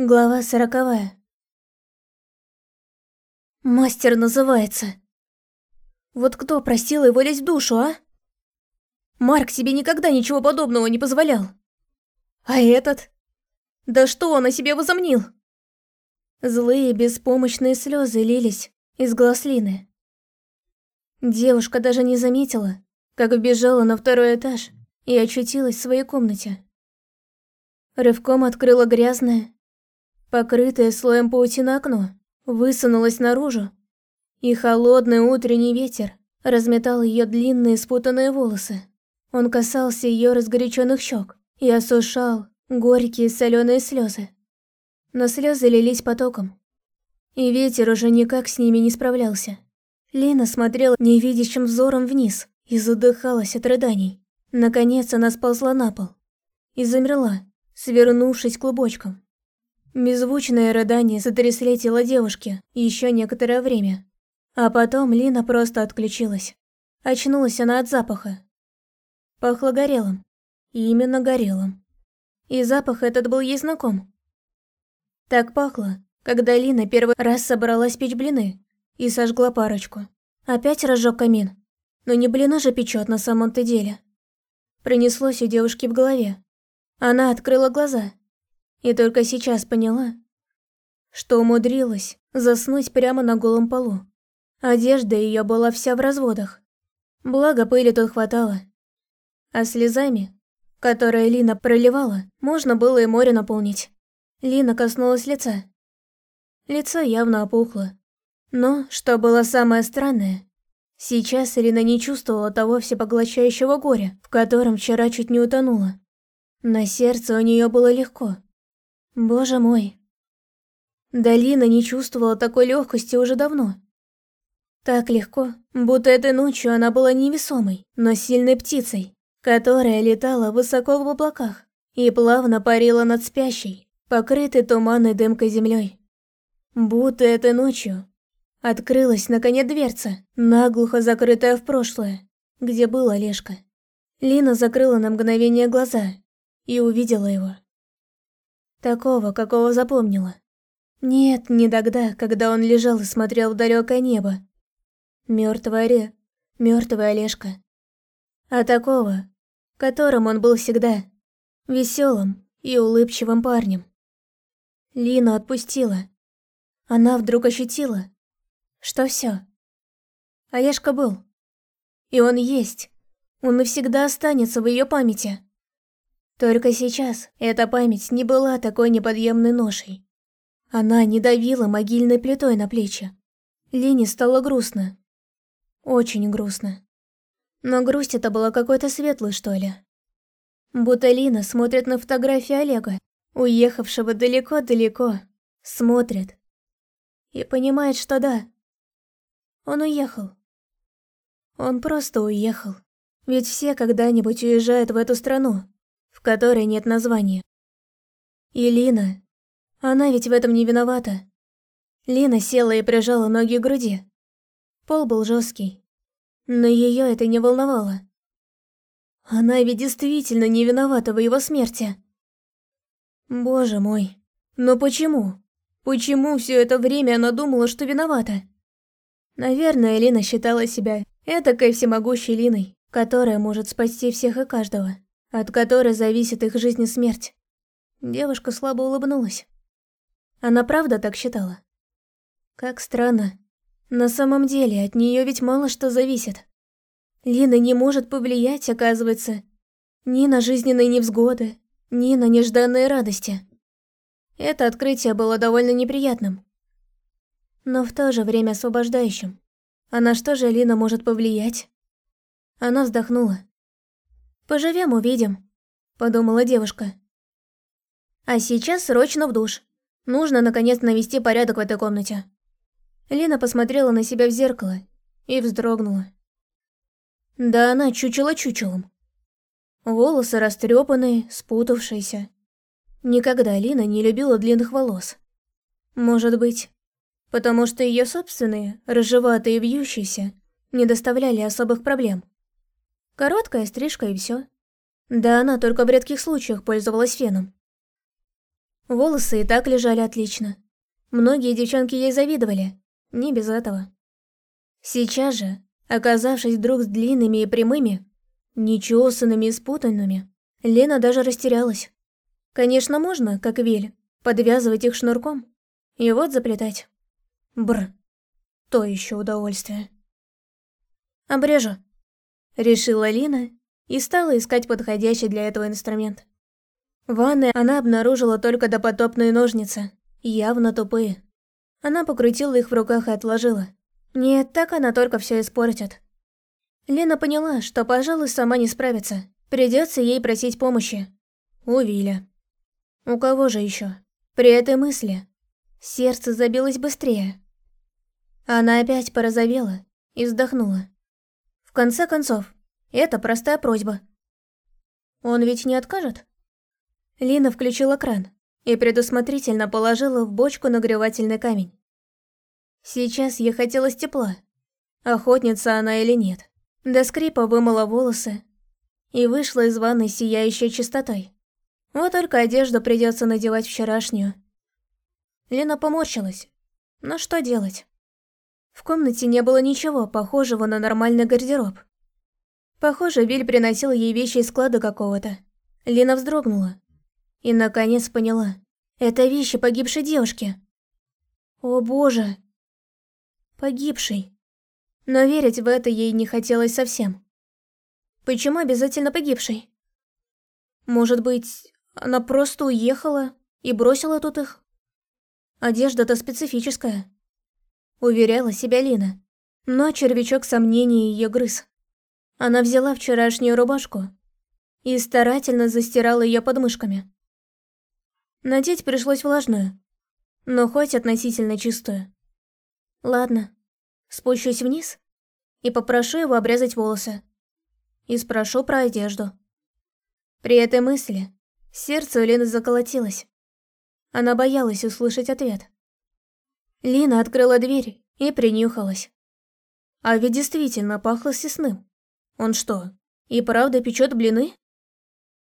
Глава сороковая. Мастер называется. Вот кто просил его лезть в душу, а? Марк себе никогда ничего подобного не позволял. А этот? Да что он о себе возомнил? Злые, беспомощные слезы лились из глаз Лины. Девушка даже не заметила, как убежала на второй этаж и очутилась в своей комнате. Рывком открыла грязное, покрытое слоем паутины окно, высунулось наружу, и холодный утренний ветер разметал ее длинные спутанные волосы. Он касался ее разгоряченных щек и осушал горькие соленые слезы. Но слезы лились потоком, и ветер уже никак с ними не справлялся. Лина смотрела невидящим взором вниз и задыхалась от рыданий. Наконец она сползла на пол и замерла, свернувшись клубочком. Беззвучные рыдания сотрясли тело девушки еще некоторое время. А потом Лина просто отключилась. Очнулась она от запаха. Пахло горелым. Именно горелым. И запах этот был ей знаком. Так пахло, когда Лина первый раз собралась печь блины и сожгла парочку. Опять разжег камин. Но не блины же печет на самом-то деле. Пронеслось у девушки в голове. Она открыла глаза и только сейчас поняла, что умудрилась заснуть прямо на голом полу. Одежда ее была вся в разводах. Благо пыли тут хватало. А слезами, которые Лина проливала, можно было и море наполнить. Лина коснулась лица. Лицо явно опухло. Но, что было самое странное, сейчас Лина не чувствовала того всепоглощающего горя, в котором вчера чуть не утонула. На сердце у нее было легко. Боже мой. Долина не чувствовала такой легкости уже давно. Так легко, будто этой ночью она была невесомой, но сильной птицей, которая летала высоко в облаках и плавно парила над спящей, покрытой туманной дымкой землей. Будто этой ночью открылась наконец дверца, наглухо закрытая в прошлое, где был Олежка. Лина закрыла на мгновение глаза и увидела его. Такого, какого запомнила. Нет, не тогда, когда он лежал и смотрел в далекое небо. Мертвый Оре, мертвый Олежка. А такого, которым он был всегда. Веселым и улыбчивым парнем. Лина отпустила. Она вдруг ощутила, что все. Олежка был. И он есть. Он навсегда останется в ее памяти. Только сейчас эта память не была такой неподъемной ношей. Она не давила могильной плитой на плечи. Лене стало грустно. Очень грустно. Но грусть это была какой-то светлой, что ли. Будто Лина смотрит на фотографии Олега, уехавшего далеко-далеко. Смотрит. И понимает, что да. Он уехал. Он просто уехал. Ведь все когда-нибудь уезжают в эту страну, в которой нет названия. И Лина, она ведь в этом не виновата. Лина села и прижала ноги к груди. Пол был жесткий, но ее это не волновало. Она ведь действительно не виновата в его смерти. Боже мой, но почему? Почему все это время она думала, что виновата? Наверное, Лина считала себя этакой всемогущей Линой, которая может спасти всех и каждого от которой зависит их жизнь и смерть. Девушка слабо улыбнулась. Она правда так считала? Как странно. На самом деле, от нее ведь мало что зависит. Лина не может повлиять, оказывается, ни на жизненные невзгоды, ни на нежданные радости. Это открытие было довольно неприятным, но в то же время освобождающим. А на что же Лина может повлиять? Она вздохнула. «Поживем, увидим», — подумала девушка. «А сейчас срочно в душ. Нужно, наконец, навести порядок в этой комнате». Лина посмотрела на себя в зеркало и вздрогнула. Да она чучела чучелом. Волосы растрепанные, спутавшиеся. Никогда Лина не любила длинных волос. Может быть, потому что ее собственные, рыжеватые и вьющиеся, не доставляли особых проблем. Короткая стрижка и все. Да она только в редких случаях пользовалась феном. Волосы и так лежали отлично. Многие девчонки ей завидовали, не без этого. Сейчас же, оказавшись вдруг с длинными и прямыми, нечесанными и спутанными, Лена даже растерялась. Конечно, можно, как Виль, подвязывать их шнурком и вот заплетать. Бр. То еще удовольствие. Обрежу. Решила Лина и стала искать подходящий для этого инструмент. В ванной она обнаружила только допотопные ножницы, явно тупые. Она покрутила их в руках и отложила. Нет, так она только все испортит. Лена поняла, что, пожалуй, сама не справится. Придется ей просить помощи. У Виля. У кого же еще? При этой мысли сердце забилось быстрее. Она опять порозовела и вздохнула. Конце концов, это простая просьба. Он ведь не откажет? Лина включила кран и предусмотрительно положила в бочку нагревательный камень. Сейчас ей хотелось тепла. Охотница она или нет. До скрипа вымыла волосы и вышла из ванной сияющей чистотой. Вот только одежду придется надевать вчерашнюю. Лена поморщилась. Но что делать? В комнате не было ничего похожего на нормальный гардероб. Похоже, Виль приносил ей вещи из склада какого-то. Лена вздрогнула. И наконец поняла. Это вещи погибшей девушки. О боже. Погибшей. Но верить в это ей не хотелось совсем. Почему обязательно погибшей? Может быть, она просто уехала и бросила тут их? Одежда-то специфическая. Уверяла себя Лина. Но червячок сомнений ее грыз. Она взяла вчерашнюю рубашку и старательно застирала ее подмышками. Надеть пришлось влажную, но хоть относительно чистую. Ладно, спущусь вниз и попрошу его обрезать волосы. И спрошу про одежду. При этой мысли сердце у Лены заколотилось. Она боялась услышать ответ. Лина открыла дверь и принюхалась. А ведь действительно пахло сесным. Он что, и правда печет блины?